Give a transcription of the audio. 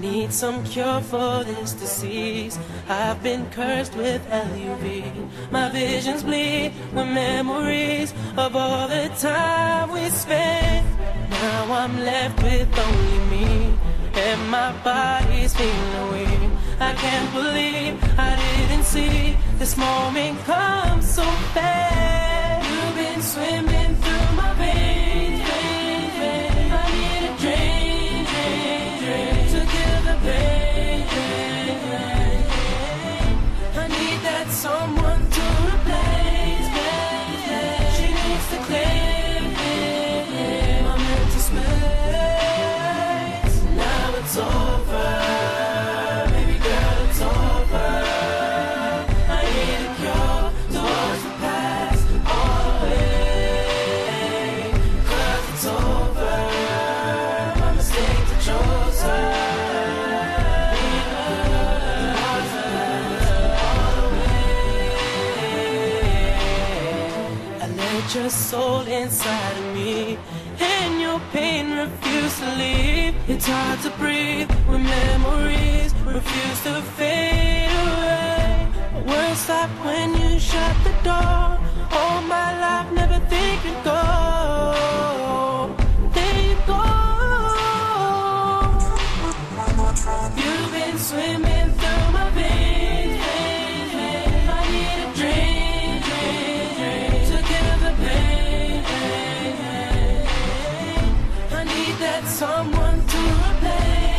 Need some cure for this disease. I've been cursed with LUV. My visions bleed with memories of all the time we spent. Now I'm left with only me, and my body's feeling weak. I can't believe I didn't see this moment come so your soul inside of me And your pain refuse to leave. It's hard to breathe when memories refuse to fade away. Words stop when you shut the door. All my life never think you go. There you go. You've been swimming someone to replace.